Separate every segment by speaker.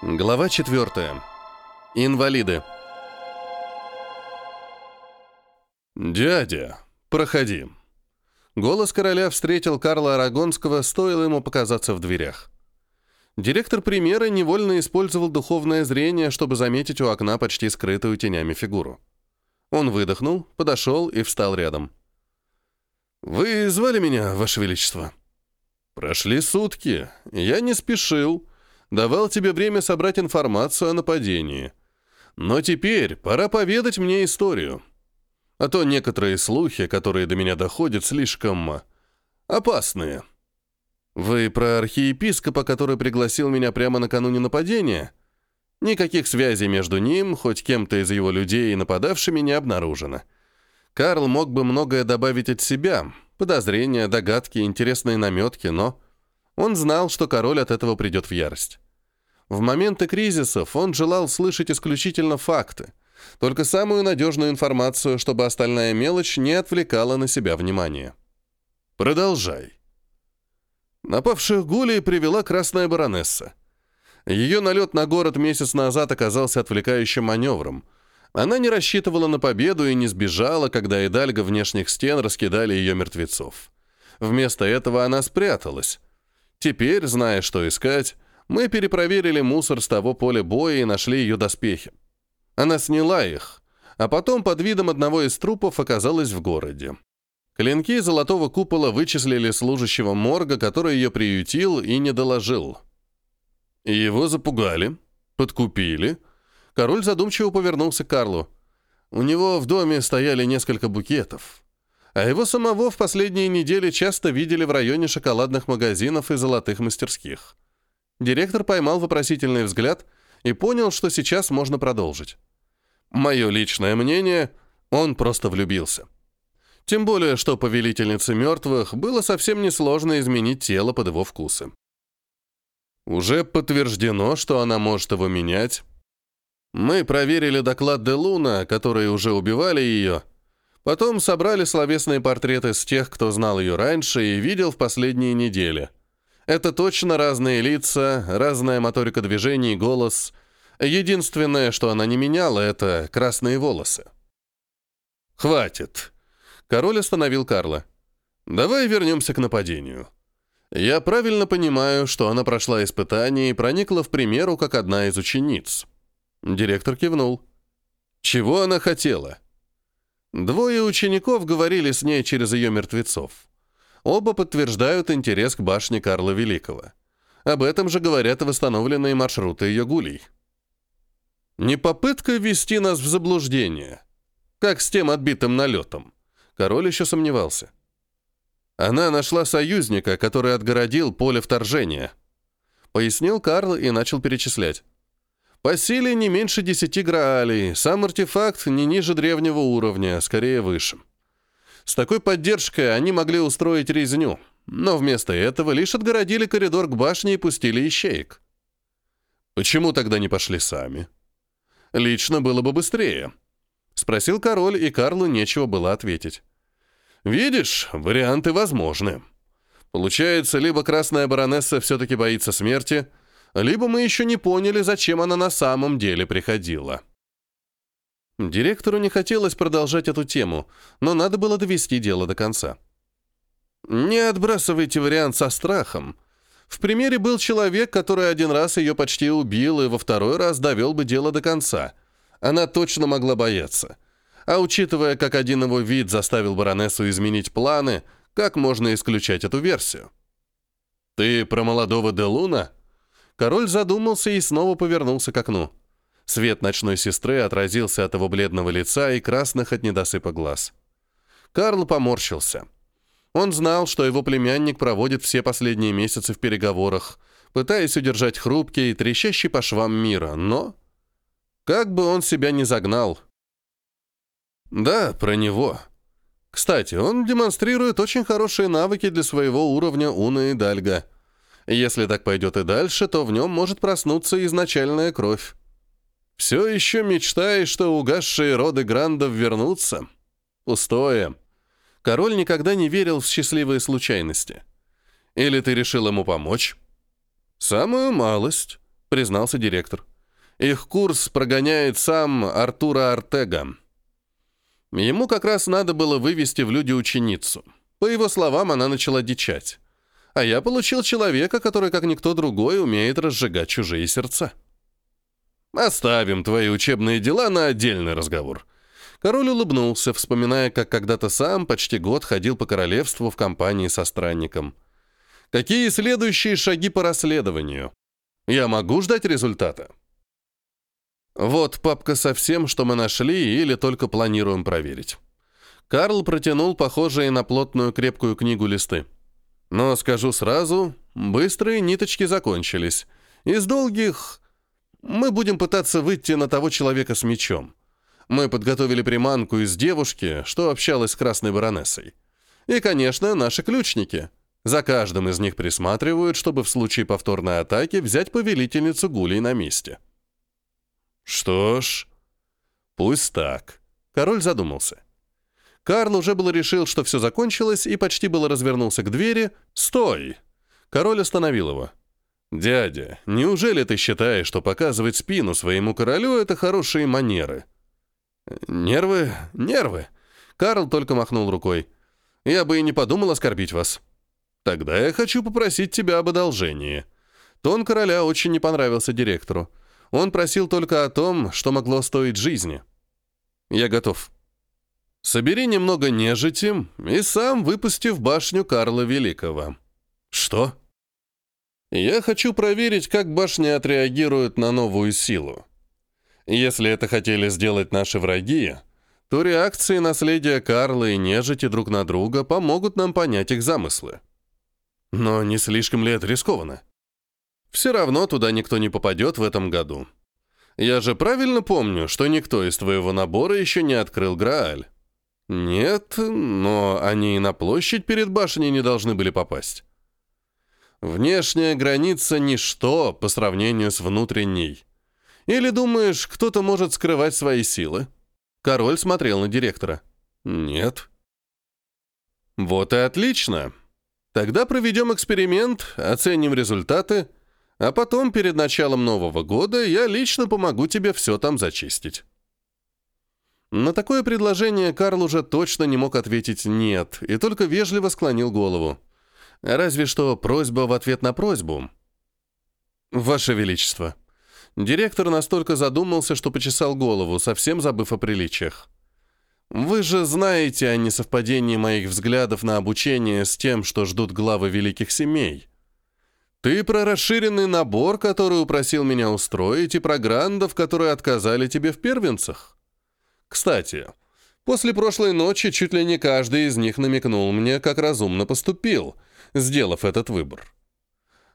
Speaker 1: Глава 4. Инвалиды. «Дядя, проходи». Голос короля встретил Карла Арагонского, стоило ему показаться в дверях. Директор примера невольно использовал духовное зрение, чтобы заметить у окна почти скрытую тенями фигуру. Он выдохнул, подошел и встал рядом. «Вы звали меня, Ваше Величество?» «Прошли сутки. Я не спешил» давал тебе время собрать информацию о нападении. Но теперь пора поведать мне историю. А то некоторые слухи, которые до меня доходят, слишком опасные. Вы про архиепископа, который пригласил меня прямо накануне нападения? Никаких связей между ним, хоть кем-то из его людей и нападавшими, не обнаружено. Карл мог бы многое добавить от себя, подозрения, догадки, интересные наметки, но... Он знал, что король от этого придет в ярость. В моменты кризисов он желал слышать исключительно факты, только самую надежную информацию, чтобы остальная мелочь не отвлекала на себя внимание. Продолжай. Напавших гулей привела красная баронесса. Ее налет на город месяц назад оказался отвлекающим маневром. Она не рассчитывала на победу и не сбежала, когда Идальго внешних стен раскидали ее мертвецов. Вместо этого она спряталась, Теперь, зная, что искать, мы перепроверили мусор с того поля боя и нашли ее доспехи. Она сняла их, а потом под видом одного из трупов оказалась в городе. Клинки золотого купола вычислили служащего морга, который ее приютил и не доложил. Его запугали, подкупили. Король задумчиво повернулся к Карлу. У него в доме стояли несколько букетов а его самого в последние недели часто видели в районе шоколадных магазинов и золотых мастерских. Директор поймал вопросительный взгляд и понял, что сейчас можно продолжить. Мое личное мнение, он просто влюбился. Тем более, что повелительнице мертвых было совсем несложно изменить тело под его вкусы. Уже подтверждено, что она может его менять. Мы проверили доклад Делуна, которые уже убивали ее, Потом собрали словесные портреты с тех, кто знал ее раньше и видел в последние недели. Это точно разные лица, разная моторика движений, голос. Единственное, что она не меняла, это красные волосы. «Хватит!» Король остановил Карла. «Давай вернемся к нападению. Я правильно понимаю, что она прошла испытание и проникла в примеру как одна из учениц». Директор кивнул. «Чего она хотела?» Двое учеников говорили с ней через ее мертвецов. Оба подтверждают интерес к башне Карла Великого. Об этом же говорят восстановленные маршруты ее гулей. Не попытка ввести нас в заблуждение, как с тем отбитым налетом. Король еще сомневался. Она нашла союзника, который отгородил поле вторжения. Пояснил Карл и начал перечислять. По силе не меньше десяти граалей, сам артефакт не ниже древнего уровня, скорее выше. С такой поддержкой они могли устроить резню, но вместо этого лишь отгородили коридор к башне и пустили ищеек. Почему тогда не пошли сами? Лично было бы быстрее. Спросил король, и Карлу нечего было ответить. Видишь, варианты возможны. Получается, либо красная баронесса все-таки боится смерти, либо мы еще не поняли, зачем она на самом деле приходила. Директору не хотелось продолжать эту тему, но надо было довести дело до конца. Не отбрасывайте вариант со страхом. В примере был человек, который один раз ее почти убил и во второй раз довел бы дело до конца. Она точно могла бояться. А учитывая, как один его вид заставил баронессу изменить планы, как можно исключать эту версию? «Ты про молодого Делуна?» Король задумался и снова повернулся к окну. Свет ночной сестры отразился от его бледного лица и красных от недосыпа глаз. Карл поморщился. Он знал, что его племянник проводит все последние месяцы в переговорах, пытаясь удержать хрупкий и трещащий по швам мира, но... Как бы он себя ни загнал. Да, про него. Кстати, он демонстрирует очень хорошие навыки для своего уровня Уна и Дальга — если так пойдет и дальше, то в нем может проснуться изначальная кровь. Все еще мечтаешь, что угасшие роды Грандов вернутся? Пустое. Король никогда не верил в счастливые случайности. Или ты решил ему помочь? Самую малость. — признался директор. «Их курс прогоняет сам Артура Артега. Ему как раз надо было вывести в люди ученицу. По его словам, она начала дичать. А я получил человека, который, как никто другой, умеет разжигать чужие сердца». «Оставим твои учебные дела на отдельный разговор», Король улыбнулся, вспоминая, как когда-то сам почти год ходил по королевству в компании со странником. «Какие следующие шаги по расследованию? Я могу ждать результата?» «Вот папка со всем, что мы нашли или только планируем проверить». Карл протянул похожие на плотную крепкую книгу листы. «Но скажу сразу, быстрые ниточки закончились. Из долгих мы будем пытаться выйти на того человека с мечом. Мы подготовили приманку из девушки, что общалась с красной баронессой. И, конечно, наши ключники. За каждым из них присматривают, чтобы в случае повторной атаки взять повелительницу гулей на месте. Что ж, пусть так. Король задумался. Карл уже было решил, что все закончилось, и почти было развернулся к двери. «Стой!» Король остановил его. «Дядя, неужели ты считаешь, что показывать спину своему королю — это хорошие манеры?» «Нервы, нервы!» Карл только махнул рукой. «Я бы и не подумал оскорбить вас. Тогда я хочу попросить тебя об одолжении». Тон короля очень не понравился директору. Он просил только о том, что могло стоить жизни. «Я готов». «Собери немного нежити и сам выпусти в башню Карла Великого». «Что?» «Я хочу проверить, как башня отреагирует на новую силу. Если это хотели сделать наши враги, то реакции наследия Карла и нежити друг на друга помогут нам понять их замыслы. Но не слишком ли это рискованно? Все равно туда никто не попадет в этом году. Я же правильно помню, что никто из твоего набора еще не открыл Грааль. Нет, но они и на площадь перед башней не должны были попасть. Внешняя граница — ничто по сравнению с внутренней. Или думаешь, кто-то может скрывать свои силы?» Король смотрел на директора. «Нет». «Вот и отлично. Тогда проведем эксперимент, оценим результаты, а потом, перед началом Нового года, я лично помогу тебе все там зачистить». На такое предложение Карл уже точно не мог ответить «нет» и только вежливо склонил голову. Разве что просьба в ответ на просьбу. «Ваше Величество», Директор настолько задумался, что почесал голову, совсем забыв о приличиях. «Вы же знаете о несовпадении моих взглядов на обучение с тем, что ждут главы великих семей. Ты про расширенный набор, который упросил меня устроить, и про грандов, которые отказали тебе в первенцах. Кстати, после прошлой ночи чуть ли не каждый из них намекнул мне, как разумно поступил, сделав этот выбор.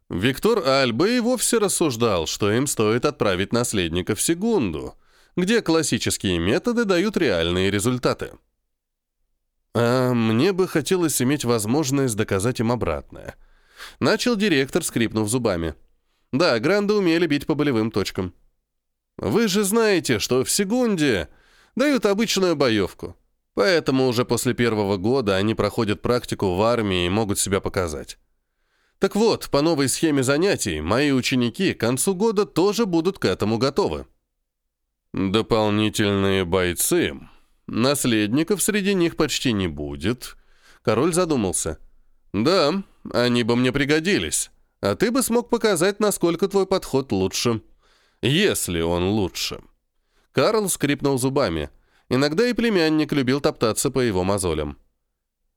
Speaker 1: Виктор Альба и вовсе рассуждал, что им стоит отправить наследника в Сегунду, где классические методы дают реальные результаты. А мне бы хотелось иметь возможность доказать им обратное. Начал директор, скрипнув зубами. Да, гранды умели бить по болевым точкам. Вы же знаете, что в Сегунде дают обычную боевку. Поэтому уже после первого года они проходят практику в армии и могут себя показать. Так вот, по новой схеме занятий, мои ученики к концу года тоже будут к этому готовы. Дополнительные бойцы. Наследников среди них почти не будет. Король задумался. Да, они бы мне пригодились. А ты бы смог показать, насколько твой подход лучше. Если он лучше. Карл скрипнул зубами. Иногда и племянник любил топтаться по его мозолям.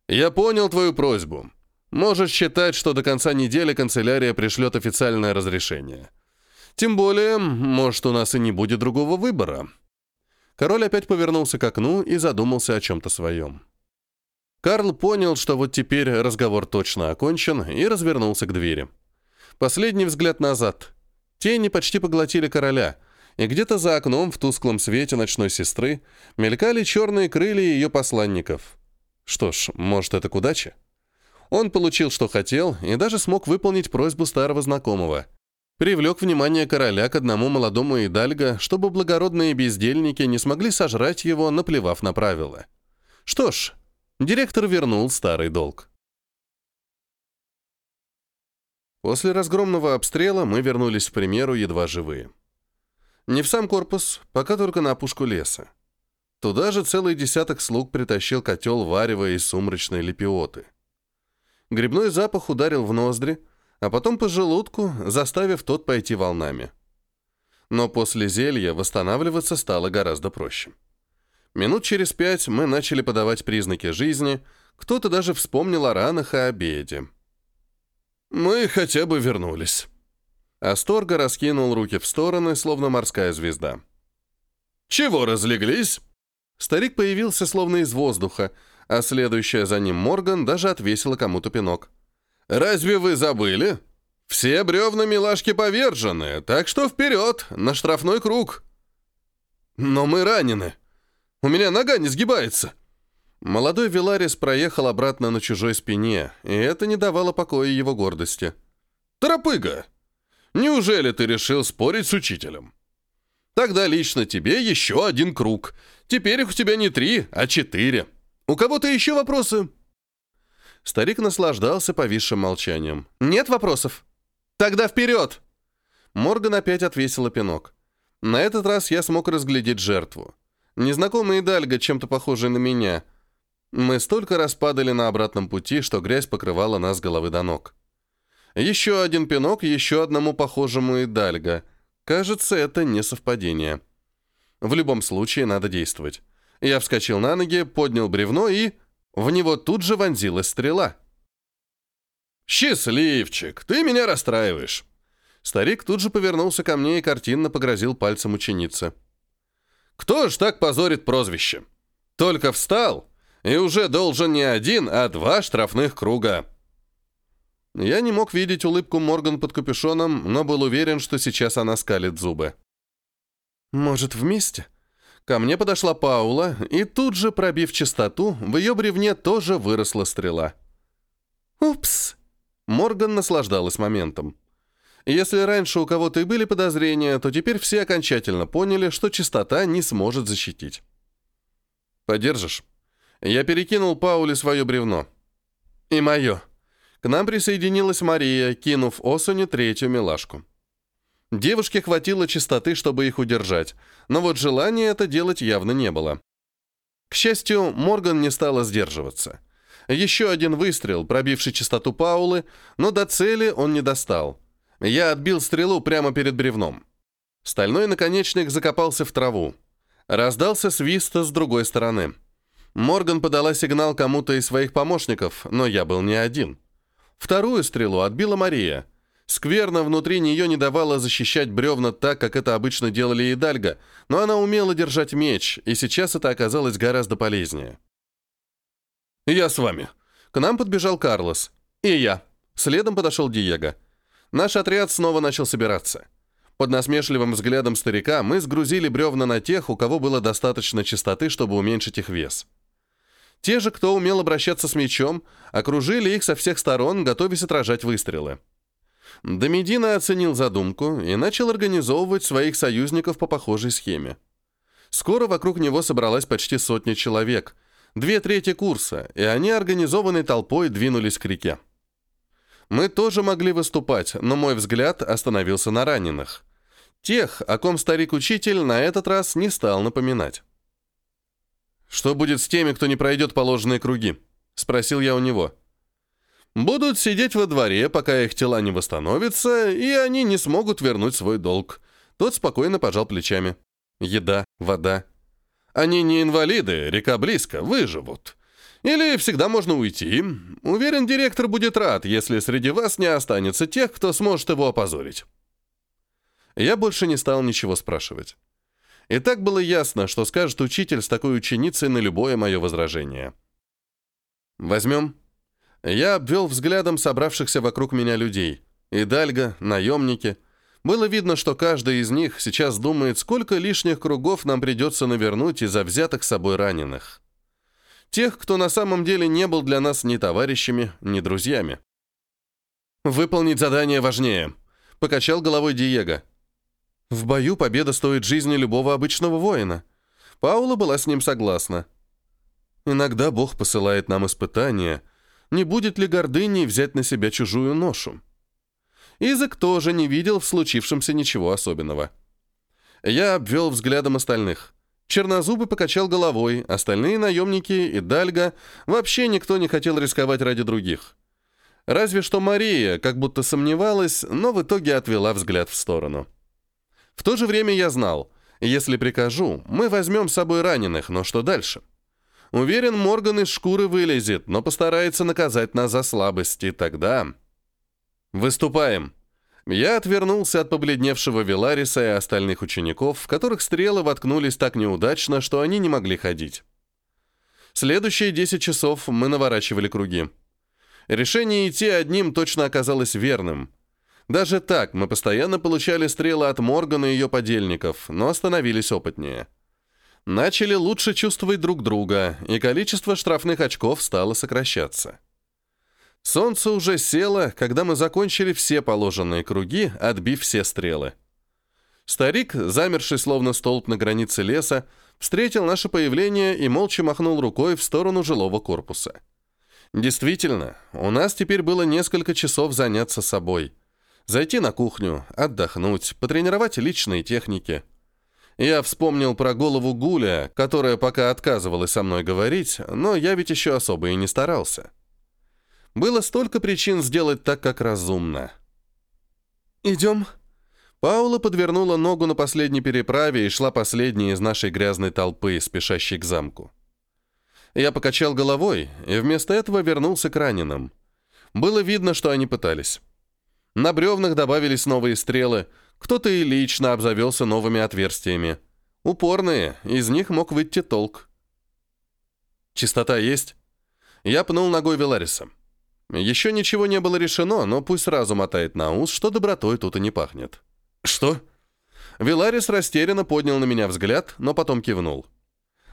Speaker 1: «Я понял твою просьбу. Можешь считать, что до конца недели канцелярия пришлет официальное разрешение. Тем более, может, у нас и не будет другого выбора». Король опять повернулся к окну и задумался о чем-то своем. Карл понял, что вот теперь разговор точно окончен, и развернулся к двери. Последний взгляд назад. Тени почти поглотили короля, и где-то за окном в тусклом свете ночной сестры мелькали черные крылья ее посланников. Что ж, может, это к удаче? Он получил, что хотел, и даже смог выполнить просьбу старого знакомого. Привлек внимание короля к одному молодому идальго, чтобы благородные бездельники не смогли сожрать его, наплевав на правила. Что ж, директор вернул старый долг. После разгромного обстрела мы вернулись в примеру едва живые. Не в сам корпус, пока только на опушку леса. Туда же целый десяток слуг притащил котел варева из сумрачной лепиоты. Грибной запах ударил в ноздри, а потом по желудку, заставив тот пойти волнами. Но после зелья восстанавливаться стало гораздо проще. Минут через пять мы начали подавать признаки жизни, кто-то даже вспомнил о ранах и обеде. «Мы хотя бы вернулись». Асторга раскинул руки в стороны, словно морская звезда. «Чего разлеглись?» Старик появился словно из воздуха, а следующая за ним Морган даже отвесила кому-то пинок. «Разве вы забыли? Все бревна милашки повержены, так что вперед, на штрафной круг!» «Но мы ранены. У меня нога не сгибается!» Молодой Виларис проехал обратно на чужой спине, и это не давало покоя его гордости. «Торопыга! Неужели ты решил спорить с учителем? Тогда лично тебе еще один круг. Теперь их у тебя не три, а четыре. У кого-то еще вопросы?» Старик наслаждался повисшим молчанием. «Нет вопросов? Тогда вперед!» Морган опять отвесила пинок. На этот раз я смог разглядеть жертву. Незнакомый Дальга, чем-то похожий на меня — мы столько раз падали на обратном пути, что грязь покрывала нас головы до ног. Еще один пинок, еще одному похожему и Дальга. Кажется, это не совпадение. В любом случае надо действовать. Я вскочил на ноги, поднял бревно и... В него тут же вонзилась стрела. «Счастливчик, ты меня расстраиваешь!» Старик тут же повернулся ко мне и картинно погрозил пальцем ученице. «Кто ж так позорит прозвище? Только встал, и уже должен не один, а два штрафных круга. Я не мог видеть улыбку Морган под капюшоном, но был уверен, что сейчас она скалит зубы. «Может, вместе?» Ко мне подошла Паула, и тут же, пробив чистоту, в ее бревне тоже выросла стрела. «Упс!» Морган наслаждалась моментом. Если раньше у кого-то и были подозрения, то теперь все окончательно поняли, что чистота не сможет защитить. «Подержишь?» Я перекинул Пауле свое бревно. И мое. К нам присоединилась Мария, кинув Осуне третью милашку. Девушке хватило чистоты, чтобы их удержать, но вот желания это делать явно не было. К счастью, Морган не стала сдерживаться. Еще один выстрел, пробивший чистоту Паулы, но до цели он не достал. Я отбил стрелу прямо перед бревном. Стальной наконечник закопался в траву. Раздался свист с другой стороны. Морган подала сигнал кому-то из своих помощников, но я был не один. Вторую стрелу отбила Мария. Скверно внутри нее не давала защищать бревна так, как это обычно делали и Дальга, но она умела держать меч, и сейчас это оказалось гораздо полезнее. «Я с вами». К нам подбежал Карлос. «И я». Следом подошел Диего. Наш отряд снова начал собираться. Под насмешливым взглядом старика мы сгрузили бревна на тех, у кого было достаточно чистоты, чтобы уменьшить их вес. Те же, кто умел обращаться с мечом, окружили их со всех сторон, готовясь отражать выстрелы. Домедина оценил задумку и начал организовывать своих союзников по похожей схеме. Скоро вокруг него собралась почти сотня человек, две трети курса, и они организованной толпой двинулись к реке. Мы тоже могли выступать, но мой взгляд остановился на раненых. Тех, о ком старик-учитель на этот раз не стал напоминать. «Что будет с теми, кто не пройдет положенные круги?» — спросил я у него. «Будут сидеть во дворе, пока их тела не восстановятся, и они не смогут вернуть свой долг». Тот спокойно пожал плечами. «Еда, вода. Они не инвалиды, река близко, выживут. Или всегда можно уйти. Уверен, директор будет рад, если среди вас не останется тех, кто сможет его опозорить». Я больше не стал ничего спрашивать. И так было ясно, что скажет учитель с такой ученицей на любое мое возражение. «Возьмем». Я обвел взглядом собравшихся вокруг меня людей. И Дальга, наемники. Было видно, что каждый из них сейчас думает, сколько лишних кругов нам придется навернуть из-за взятых с собой раненых. Тех, кто на самом деле не был для нас ни товарищами, ни друзьями. «Выполнить задание важнее», — покачал головой Диего. В бою победа стоит жизни любого обычного воина. Паула была с ним согласна. Иногда Бог посылает нам испытания. Не будет ли гордыней взять на себя чужую ношу? Изык тоже не видел в случившемся ничего особенного. Я обвел взглядом остальных. Чернозубый покачал головой, остальные наемники и Дальга вообще никто не хотел рисковать ради других. Разве что Мария как будто сомневалась, но в итоге отвела взгляд в сторону. В то же время я знал, если прикажу, мы возьмем с собой раненых, но что дальше? Уверен, Морган из шкуры вылезет, но постарается наказать нас за слабости. Тогда... Выступаем. Я отвернулся от побледневшего Велариса и остальных учеников, в которых стрелы воткнулись так неудачно, что они не могли ходить. Следующие 10 часов мы наворачивали круги. Решение идти одним точно оказалось верным. Даже так мы постоянно получали стрелы от Моргана и ее подельников, но становились опытнее. Начали лучше чувствовать друг друга, и количество штрафных очков стало сокращаться. Солнце уже село, когда мы закончили все положенные круги, отбив все стрелы. Старик, замерший словно столб на границе леса, встретил наше появление и молча махнул рукой в сторону жилого корпуса. Действительно, у нас теперь было несколько часов заняться собой. Зайти на кухню, отдохнуть, потренировать личные техники. Я вспомнил про голову Гуля, которая пока отказывалась со мной говорить, но я ведь еще особо и не старался. Было столько причин сделать так, как разумно. «Идем». Паула подвернула ногу на последней переправе и шла последняя из нашей грязной толпы, спешащей к замку. Я покачал головой и вместо этого вернулся к раненым. Было видно, что они пытались. На бревнах добавились новые стрелы, кто-то и лично обзавелся новыми отверстиями. Упорные, из них мог выйти толк. «Чистота есть?» Я пнул ногой Велариса. Еще ничего не было решено, но пусть сразу мотает на ус, что добротой тут и не пахнет. «Что?» Виларис растерянно поднял на меня взгляд, но потом кивнул.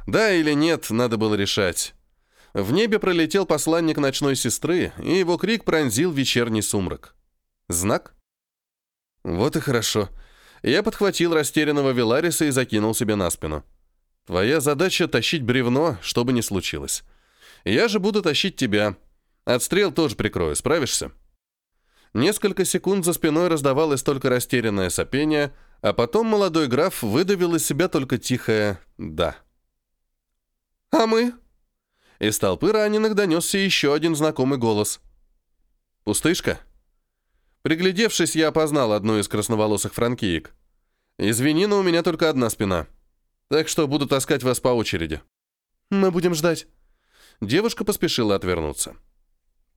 Speaker 1: «Да или нет, надо было решать». В небе пролетел посланник ночной сестры, и его крик пронзил вечерний сумрак. «Знак?» «Вот и хорошо». Я подхватил растерянного Вилариса и закинул себе на спину. «Твоя задача — тащить бревно, что бы ни случилось. Я же буду тащить тебя, Отстрел тоже прикрою, справишься?» Несколько секунд за спиной раздавалось только растерянное сопение, а потом молодой граф выдавил из себя только тихое «да». «А мы?» Из толпы раненых донесся еще один знакомый голос. «Пустышка?» Приглядевшись, я опознал одну из красноволосых франкиек. «Извини, но у меня только одна спина. Так что буду таскать вас по очереди». «Мы будем ждать». Девушка поспешила отвернуться.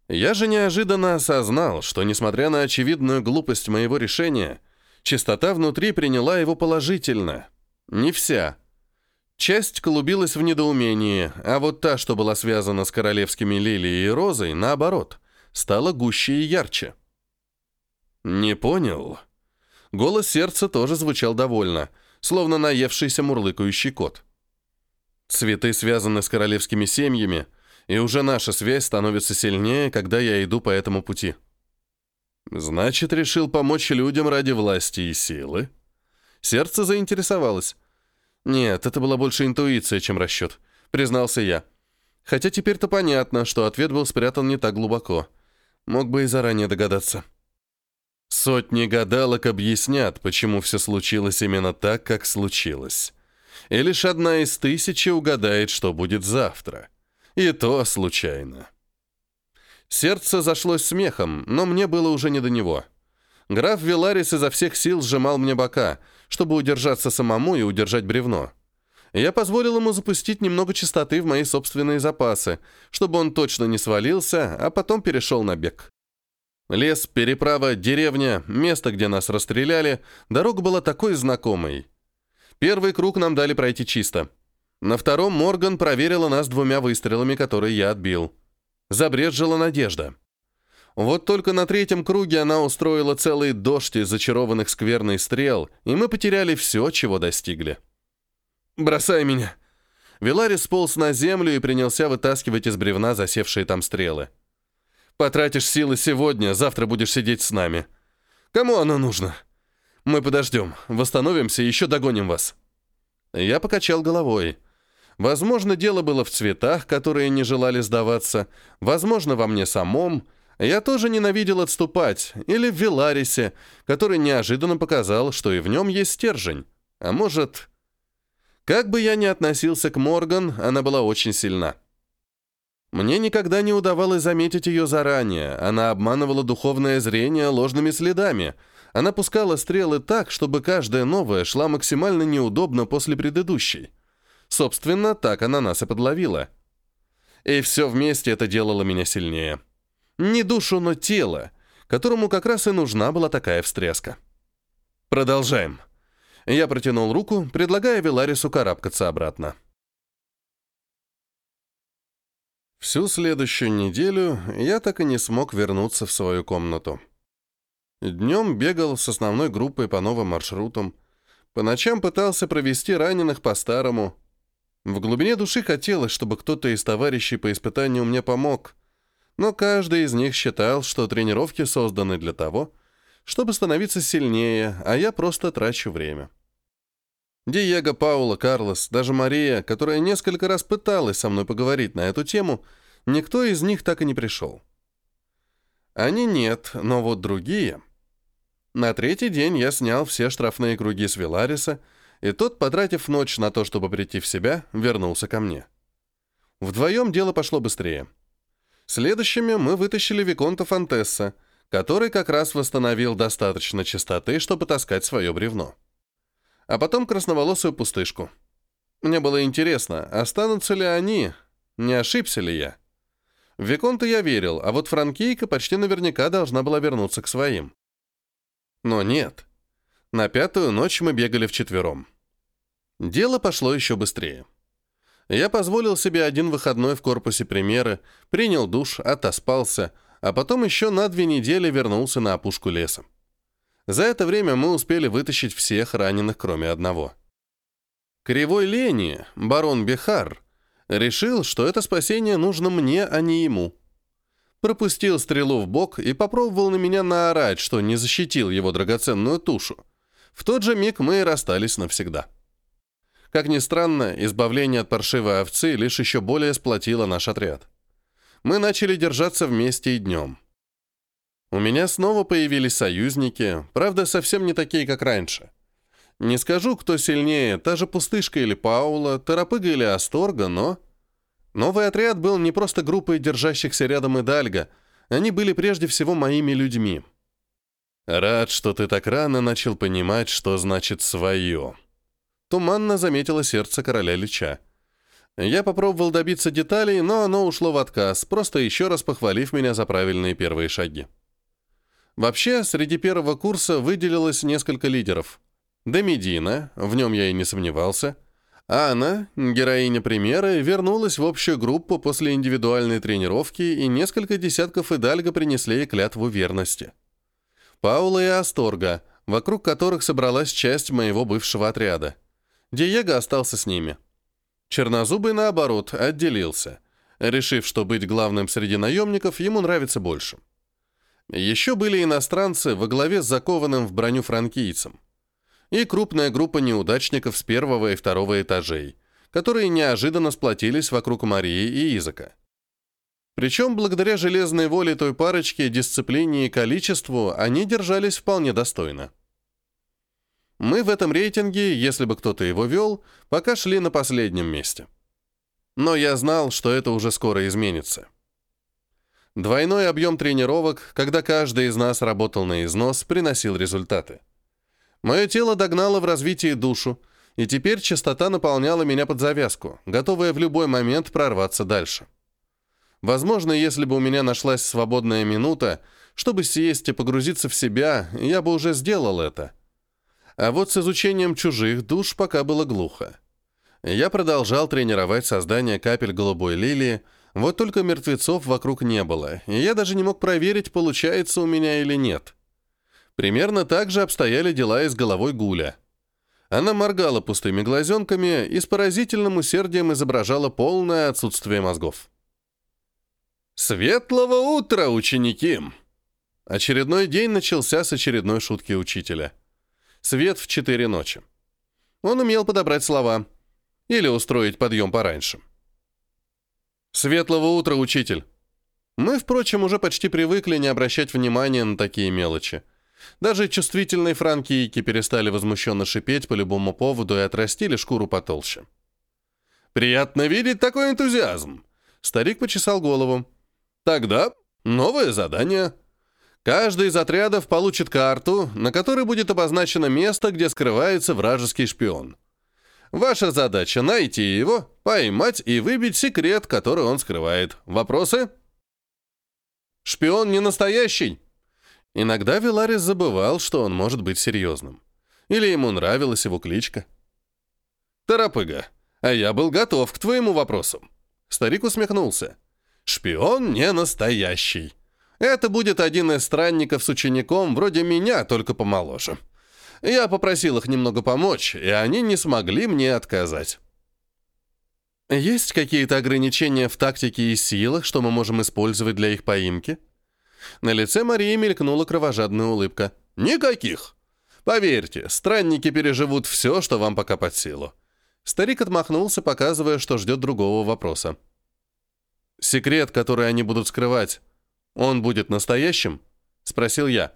Speaker 1: Я же неожиданно осознал, что, несмотря на очевидную глупость моего решения, чистота внутри приняла его положительно. Не вся. Часть колубилась в недоумении, а вот та, что была связана с королевскими лилией и розой, наоборот, стала гуще и ярче. «Не понял». Голос сердца тоже звучал довольно, словно наевшийся мурлыкающий кот. Цветы связаны с королевскими семьями, и уже наша связь становится сильнее, когда я иду по этому пути. Значит, решил помочь людям ради власти и силы? Сердце заинтересовалось. Нет, это была больше интуиция, чем расчет, признался я. Хотя теперь-то понятно, что ответ был спрятан не так глубоко. Мог бы и заранее догадаться. Сотни гадалок объяснят, почему все случилось именно так, как случилось. И лишь одна из тысячи угадает, что будет завтра. И то случайно. Сердце зашлось смехом, но мне было уже не до него. Граф Виларис изо всех сил сжимал мне бока, чтобы удержаться самому и удержать бревно. Я позволил ему запустить немного чистоты в мои собственные запасы, чтобы он точно не свалился, а потом перешел на бег. Лес, переправа, деревня, место, где нас расстреляли, дорога была такой знакомой. Первый круг нам дали пройти чисто. На втором Морган проверила нас двумя выстрелами, которые я отбил. Забрежжила надежда. Вот только на третьем круге она устроила целый дождь из зачарованных скверной стрел, и мы потеряли все, чего достигли. «Бросай меня!» Виларис сполз на землю и принялся вытаскивать из бревна засевшие там стрелы. «Потратишь силы сегодня, завтра будешь сидеть с нами. Кому оно нужно? Мы подождем, восстановимся и еще догоним вас». Я покачал головой. Возможно, дело было в цветах, которые не желали сдаваться, возможно, во мне самом, Я тоже ненавидел отступать, или в Виларисе, который неожиданно показал, что и в нем есть стержень. А может... Как бы я ни относился к Морган, она была очень сильна. Мне никогда не удавалось заметить ее заранее. Она обманывала духовное зрение ложными следами. Она пускала стрелы так, чтобы каждая новая шла максимально неудобно после предыдущей. Собственно, так она нас и подловила. И все вместе это делало меня сильнее. Не душу, но тело, которому как раз и нужна была такая встряска. Продолжаем. Я протянул руку, предлагая Веларису карабкаться обратно. Всю следующую неделю я так и не смог вернуться в свою комнату. Днем бегал с основной группой по новым маршрутам. По ночам пытался провести раненых по-старому. В глубине души хотелось, чтобы кто-то из товарищей по испытанию мне помог. Но каждый из них считал, что тренировки созданы для того, чтобы становиться сильнее, а я просто трачу время. Диего, Паула, Карлос, даже Мария, которая несколько раз пыталась со мной поговорить на эту тему, никто из них так и не пришел. Они нет, но вот другие. На третий день я снял все штрафные круги с Вилариса, и тот, потратив ночь на то, чтобы прийти в себя, вернулся ко мне. Вдвоем дело пошло быстрее. Следующими мы вытащили Виконта Фантесса, который как раз восстановил достаточно чистоты, чтобы таскать свое бревно а потом красноволосую пустышку. Мне было интересно, останутся ли они, не ошибся ли я. В Виконта я верил, а вот Франкийка почти наверняка должна была вернуться к своим. Но нет. На пятую ночь мы бегали вчетвером. Дело пошло еще быстрее. Я позволил себе один выходной в корпусе примеры, принял душ, отоспался, а потом еще на две недели вернулся на опушку леса. За это время мы успели вытащить всех раненых, кроме одного. Кривой Лени, барон Бехар, решил, что это спасение нужно мне, а не ему. Пропустил стрелу в бок и попробовал на меня наорать, что не защитил его драгоценную тушу. В тот же миг мы и расстались навсегда. Как ни странно, избавление от паршивой овцы лишь еще более сплотило наш отряд. Мы начали держаться вместе и днем. У меня снова появились союзники, правда, совсем не такие, как раньше. Не скажу, кто сильнее, та же Пустышка или Паула, Торопыга или Асторга, но... Новый отряд был не просто группой держащихся рядом Идальга, они были прежде всего моими людьми. «Рад, что ты так рано начал понимать, что значит «свое». Туманно заметило сердце короля Лича. Я попробовал добиться деталей, но оно ушло в отказ, просто еще раз похвалив меня за правильные первые шаги. Вообще, среди первого курса выделилось несколько лидеров. Демидина, в нем я и не сомневался. Анна, героиня примера, вернулась в общую группу после индивидуальной тренировки, и несколько десятков Идальго принесли ей клятву верности. Паула и Асторга, вокруг которых собралась часть моего бывшего отряда. Диего остался с ними. Чернозубый, наоборот, отделился, решив, что быть главным среди наемников ему нравится больше. Еще были иностранцы во главе с закованным в броню франкийцем. И крупная группа неудачников с первого и второго этажей, которые неожиданно сплотились вокруг Марии и Изака. Причем благодаря железной воле той парочки, дисциплине и количеству, они держались вполне достойно. Мы в этом рейтинге, если бы кто-то его вел, пока шли на последнем месте. Но я знал, что это уже скоро изменится. Двойной объем тренировок, когда каждый из нас работал на износ, приносил результаты. Мое тело догнало в развитии душу, и теперь частота наполняла меня под завязку, готовая в любой момент прорваться дальше. Возможно, если бы у меня нашлась свободная минута, чтобы съесть и погрузиться в себя, я бы уже сделал это. А вот с изучением чужих душ пока было глухо. Я продолжал тренировать создание капель голубой лилии, вот только мертвецов вокруг не было, и я даже не мог проверить, получается у меня или нет. Примерно так же обстояли дела и с головой Гуля. Она моргала пустыми глазенками и с поразительным усердием изображала полное отсутствие мозгов. «Светлого утра, ученики!» Очередной день начался с очередной шутки учителя. Свет в четыре ночи. Он умел подобрать слова. Или устроить подъем пораньше. «Светлого утра, учитель!» Мы, впрочем, уже почти привыкли не обращать внимания на такие мелочи. Даже чувствительные франкийки перестали возмущенно шипеть по любому поводу и отрастили шкуру потолще. «Приятно видеть такой энтузиазм!» Старик почесал голову. «Тогда новое задание. Каждый из отрядов получит карту, на которой будет обозначено место, где скрывается вражеский шпион. Ваша задача — найти его, поймать и выбить секрет, который он скрывает. Вопросы?» «Шпион не настоящий!» Иногда Виларис забывал, что он может быть серьезным. Или ему нравилась его кличка. «Тарапыга, а я был готов к твоему вопросу». Старик усмехнулся. «Шпион не настоящий. Это будет один из странников с учеником, вроде меня, только помоложе. Я попросил их немного помочь, и они не смогли мне отказать». «Есть какие-то ограничения в тактике и силах, что мы можем использовать для их поимки?» На лице Марии мелькнула кровожадная улыбка. «Никаких! Поверьте, странники переживут все, что вам пока под силу». Старик отмахнулся, показывая, что ждет другого вопроса. «Секрет, который они будут скрывать, он будет настоящим?» — спросил я.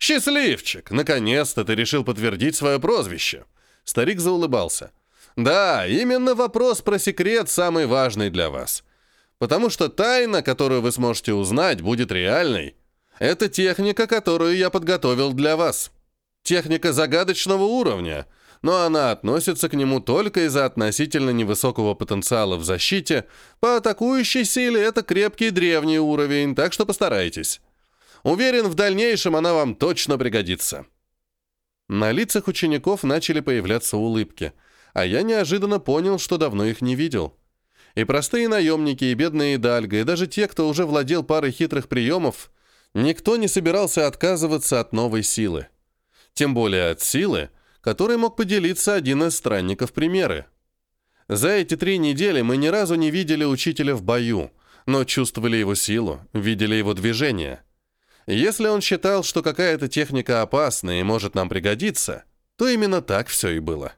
Speaker 1: «Счастливчик! Наконец-то ты решил подтвердить свое прозвище!» Старик заулыбался. Да, именно вопрос про секрет самый важный для вас. Потому что тайна, которую вы сможете узнать, будет реальной. Это техника, которую я подготовил для вас. Техника загадочного уровня, но она относится к нему только из-за относительно невысокого потенциала в защите. По атакующей силе это крепкий древний уровень, так что постарайтесь. Уверен, в дальнейшем она вам точно пригодится. На лицах учеников начали появляться улыбки – а я неожиданно понял, что давно их не видел. И простые наемники, и бедные Дальга, и даже те, кто уже владел парой хитрых приемов, никто не собирался отказываться от новой силы. Тем более от силы, которой мог поделиться один из странников примеры. За эти три недели мы ни разу не видели учителя в бою, но чувствовали его силу, видели его движение. Если он считал, что какая-то техника опасна и может нам пригодиться, то именно так все и было.